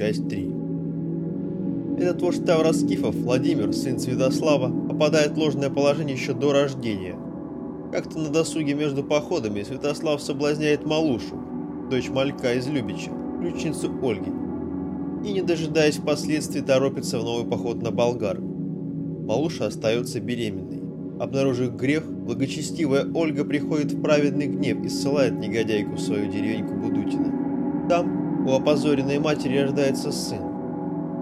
часть 3. Этот вождь Тавроскифов, Владимир, сын Святослава, попадает в ложное положение еще до рождения. Как-то на досуге между походами Святослав соблазняет Малушу, дочь Малька из Любича, ключницу Ольги, и, не дожидаясь впоследствии, торопится в новый поход на Болгар. Малуша остается беременной. Обнаружив грех, благочестивая Ольга приходит в праведный гнев и ссылает негодяйку в свою деревеньку Будутина. Там у опозоренной матери рождается сын.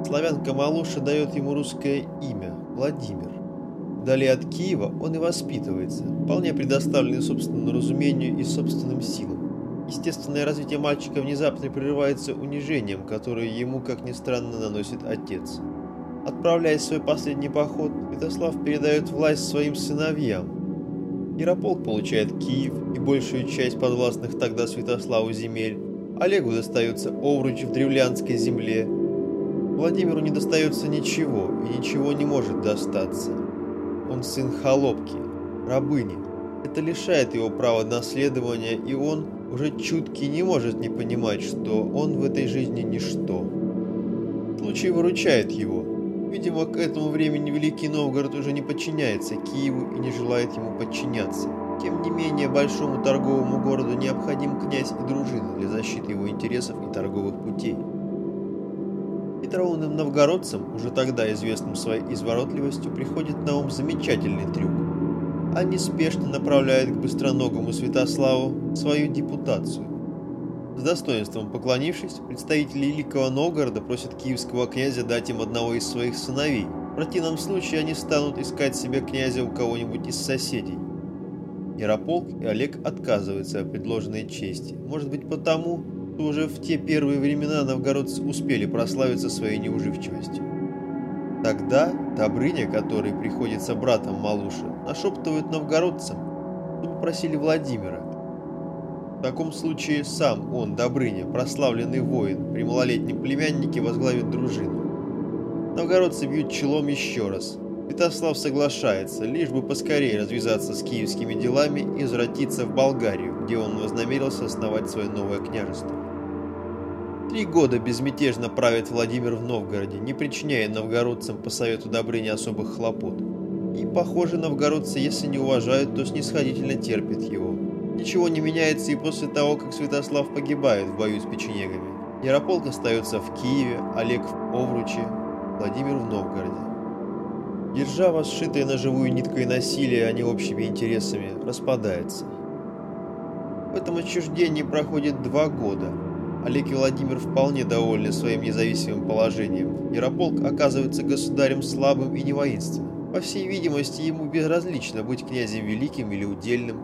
Славянка Малуша дает ему русское имя – Владимир. Вдали от Киева он и воспитывается, вполне предоставленный собственному разумению и собственным силам. Естественное развитие мальчика внезапно прерывается унижением, которое ему, как ни странно, наносит отец. Отправляясь в свой последний поход, Святослав передает власть своим сыновьям. Ярополк получает Киев и большую часть подвластных тогда Святославу земель. Олегу достается Овруч в древлянской земле. Владимиру не достается ничего и ничего не может достаться. Он сын холопки, рабыни. Это лишает его права наследования, и он, уже чуткий, не может не понимать, что он в этой жизни ничто. Случай выручает его. Видимо, к этому времени Великий Новгород уже не подчиняется Киеву и не желает ему подчиняться. Тем не менее, большому торговому городу необходим князь и дружина для защиты его интересов и торговых путей. Петровным новгородцам, уже тогда известным своей изворотливостью, приходит на ум замечательный трюк. Они спешно направляют к быстроногому Святославу свою депутацию. С достоинством поклонившись, представители Великого Новгорода просят киевского князя дать им одного из своих сыновей. В противном случае они станут искать себе князя у кого-нибудь из соседей. Ярополк и Олег отказываются от предложенной чести. Может быть потому, что уже в те первые времена новгородцы успели прославиться своей неуживчивостью. Тогда Добрыня, который приходится братом Малуши, нашептывает новгородцам, чтобы просили Владимира. В таком случае сам он, Добрыня, прославленный воин, при малолетнем племяннике возглавит дружину. Новгородцы бьют челом еще раз. Святослав соглашается, лишь бы поскорее развязаться с киевскими делами и возвратиться в Болгарию, где он вознамерился основать свое новое княжество. Три года безмятежно правит Владимир в Новгороде, не причиняя новгородцам по совету Добрыни особых хлопот. И, похоже, новгородцы, если не уважают, то снисходительно терпят его. Ничего не меняется и после того, как Святослав погибает в бою с печенегами. Ярополк остается в Киеве, Олег в Овруче, Владимир в Новгороде. Держава, сшитая на живую ниткой насилия, а не общими интересами, распадается. В этом отчуждении проходит два года. Олег и Владимир вполне довольны своим независимым положением. Ярополк оказывается государем слабым и невоинственным. По всей видимости, ему безразлично быть князем великим или удельным.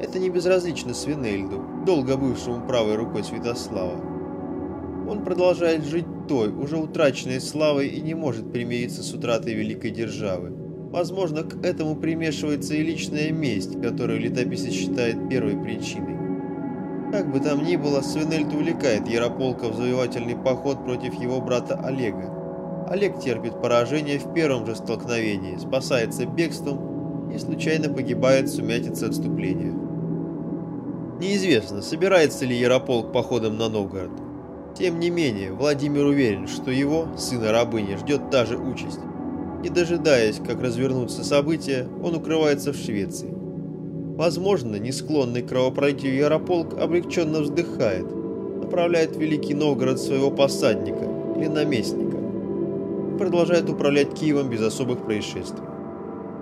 Это не безразлично Свинельду, долго бывшему правой рукой Святослава. Он продолжает жить той, уже утраченной славой и не может примириться с утратой великой державы. Возможно, к этому примешивается и личная месть, которую летописец считает первой причиной. Как бы там ни было, Свинельд увлекает Ярополка в завоевательный поход против его брата Олега. Олег терпит поражение в первом же столкновении, спасается бегством и случайно погибает в сумятице отступления. Неизвестно, собирается ли Ярополк походом на Новгород. Тем не менее, Владимир уверен, что его, сына рабыни, ждет та же участь. Не дожидаясь, как развернутся события, он укрывается в Швеции. Возможно, не склонный к кровопролитию Ярополк облегченно вздыхает, направляет Великий Новгород своего посадника или наместника и продолжает управлять Киевом без особых происшествий.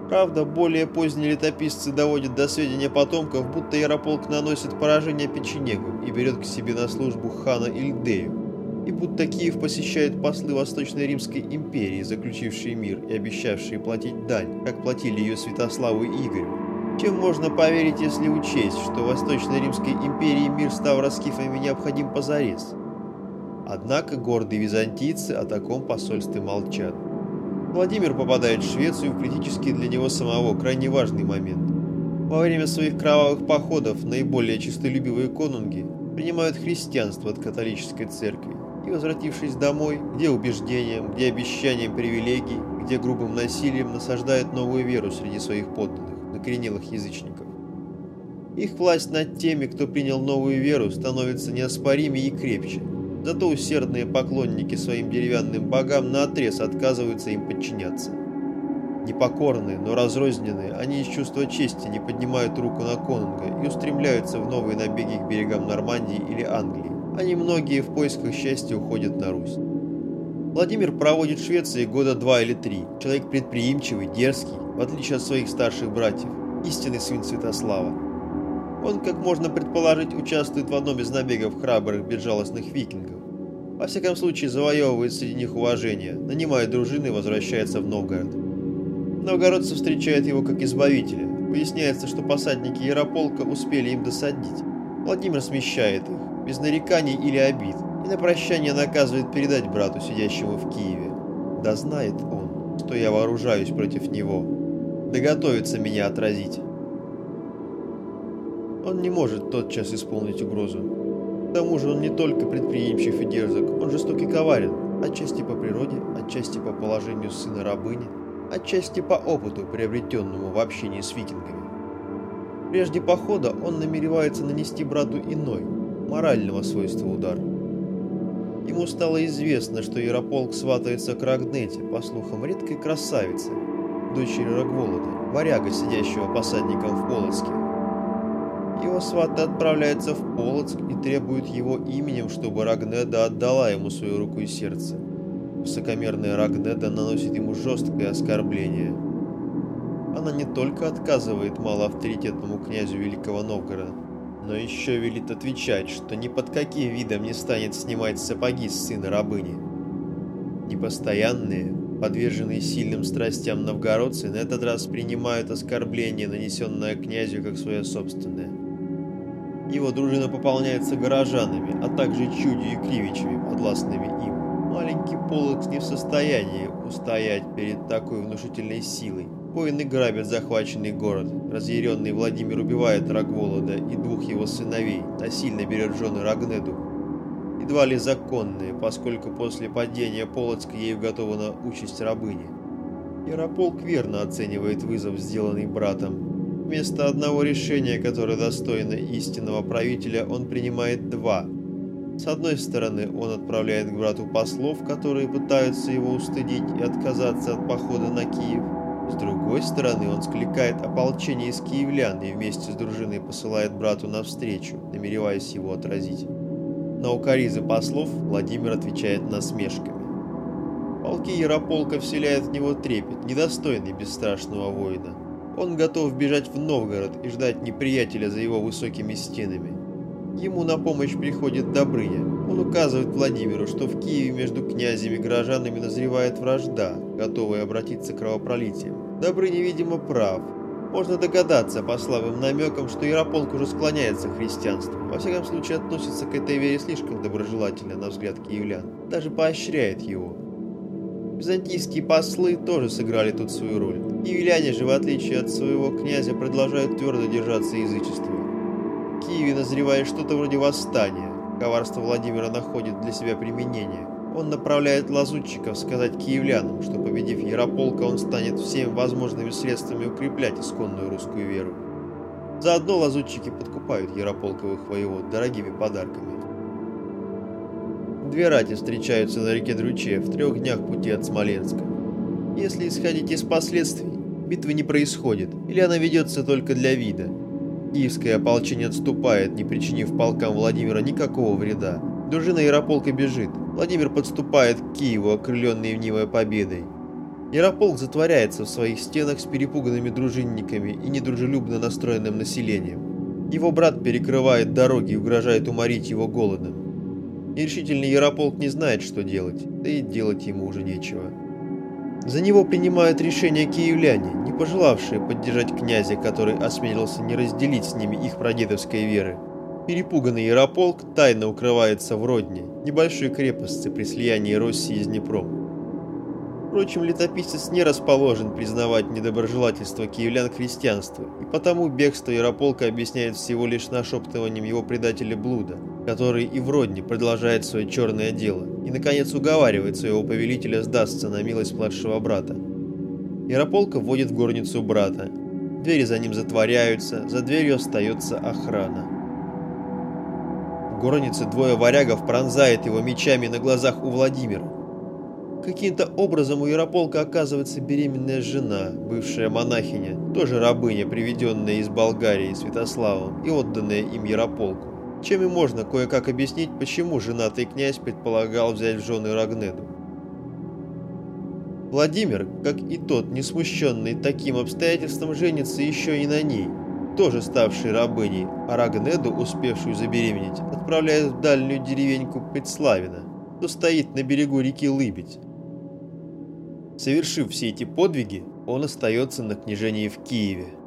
Правда, более поздние летописцы доводят до сведения потомков, будто Ярополк наносит поражение печенегу и берет к себе на службу хана Ильдею, и будто Киев посещает послы Восточной Римской империи, заключившие мир и обещавшие платить дань, как платили ее Святославу и Игорю. Чем можно поверить, если учесть, что Восточной Римской империи мир с Тавроскифами необходим позарез? Однако гордые византийцы о таком посольстве молчат. Владимир попадает в Швецию в критический для него самого крайне важный момент. Во время своих кровавых походов наиболее честолюбивые конунги принимают христианство от католической церкви и, возвратившись домой, где убеждением, где обещанием привилегий, где грубым насилием насаждают новую веру среди своих подданных, накоренелых язычников. Их власть над теми, кто принял новую веру, становится неоспоримее и крепче. Зато усердные поклонники своим деревянным богам наотрез отказываются им подчиняться. Непокорные, но разрозненные, они из чувства чести не поднимают руку на конунга и устремляются в новые набеги к берегам Нормандии или Англии. Они многие в поисках счастья уходят на Русь. Владимир проводит в Швеции года два или три. Человек предприимчивый, дерзкий, в отличие от своих старших братьев, истинный сын Святослава. Он, как можно предположить, участвует в одном из набегов храбрых, безжалостных викингов. Во всяком случае, завоевывает среди них уважение, нанимает дружины и возвращается в Новгород. Новгородцы встречают его как избавителя. Выясняется, что посадники Ярополка успели им досадить. Владимир смещает их, без нареканий или обид, и на прощание наказывает передать брату, сидящему в Киеве. Да знает он, что я вооружаюсь против него, да готовится меня отразить. Он не может тотчас исполнить угрозу. К тому же он не только предприимчив и дерзок, он жесток и коварен, отчасти по природе, отчасти по положению сына рабыни, отчасти по опыту, приобретенному в общении с викингами. Прежде похода он намеревается нанести брату иной, морального свойства удар – Ему стало известно, что Ярополк сватается к Рагнете, по слухам, редкой красавице, дочери Рогволода, варяга, сидящего посадником в Полоцке. Его сваты отправляется в Полоцк и требуют его именем, чтобы Рагнеда отдала ему свою руку и сердце. Высокомерная Рагнеда наносит ему жесткое оскорбление. Она не только отказывает малоавторитетному князю Великого Новгорода, но еще велит отвечать, что ни под каким видом не станет снимать сапоги с сына рабыни. Непостоянные, подверженные сильным страстям новгородцы на этот раз принимают оскорбление, нанесенное князю, как свое собственное. Его дружина пополняется горожанами, а также чудью и кривичами, подвластными им. Маленький полок не в состоянии устоять перед такой внушительной силой. Воины грабят захваченный город. Разъяренный Владимир убивает Рогволода и двух его сыновей, насильно берет жены Рагнеду. Едва ли законные, поскольку после падения Полоцка ей уготована участь рабыни. Ярополк верно оценивает вызов, сделанный братом. Вместо одного решения, которое достойно истинного правителя, он принимает два. С одной стороны, он отправляет к брату послов, которые пытаются его устыдить и отказаться от похода на Киев. С другой стороны, он скликает ополчение из киевлян и вместе с дружиной посылает брату навстречу, намереваясь его отразить. На укоризы послов Владимир отвечает насмешками. Полки Ярополка вселяют в него трепет, недостойный бесстрашного воина. Он готов бежать в Новгород и ждать неприятеля за его высокими стенами. Ему на помощь приходит Добрыня. Он указывает Владимиру, что в Киеве между князями и горожанами назревает вражда, готовая обратиться к кровопролитием. Добрыня, видимо, прав. Можно догадаться по слабым намекам, что Ярополк уже склоняется к христианству. Во всяком случае, относится к этой вере слишком доброжелательно, на взгляд киевлян. Даже поощряет его. Византийские послы тоже сыграли тут свою роль. Киевляне же, в отличие от своего князя, продолжают твердо держаться язычества. Киеве назревает что-то вроде восстания. Коварство Владимира находит для себя применение. Он направляет лазутчиков сказать киевлянам, что победив Ярополка, он станет всеми возможными средствами укреплять исконную русскую веру. Заодно лазутчики подкупают Ярополковых воевод дорогими подарками. Две рати встречаются на реке Друче в трех днях пути от Смоленска. Если исходить из последствий, битвы не происходит, или она ведется только для вида – Киевское ополчение отступает, не причинив полкам Владимира никакого вреда. Дружина Ярополка бежит. Владимир подступает к Киеву, окрыленный внивой победой. Ярополк затворяется в своих стенах с перепуганными дружинниками и недружелюбно настроенным населением. Его брат перекрывает дороги и угрожает уморить его голодом. Нерешительный Ярополк не знает, что делать, да и делать ему уже нечего. За него принимают решение киевляне, не пожелавшие поддержать князя, который осмелился не разделить с ними их прадедовской веры. Перепуганный Ярополк тайно укрывается в Родне, небольшой крепости при слиянии России с Днепром. Впрочем, летописец не расположен признавать недоброжелательство киевлян к христианству, и потому бегство Ярополка объясняет всего лишь нашептыванием его предателя Блуда, который и в Родне продолжает свое черное дело, и, наконец, уговаривает своего повелителя сдастся на милость младшего брата. Ярополка вводит в горницу брата. Двери за ним затворяются, за дверью остается охрана. горнице двое варягов пронзает его мечами на глазах у Владимира. Каким-то образом у Ярополка оказывается беременная жена, бывшая монахиня, тоже рабыня, приведенная из Болгарии Святославом и отданная им Ярополку. Чем и можно кое-как объяснить, почему женатый князь предполагал взять в жены Рагнеду. Владимир, как и тот, не смущенный таким обстоятельством, женится еще и на ней, тоже ставшей рабыней, а Рагнеду, успевшую забеременеть, отправляет в дальнюю деревеньку Предславина, что стоит на берегу реки Лыбедь. Совершив все эти подвиги, он остается на княжении в Киеве –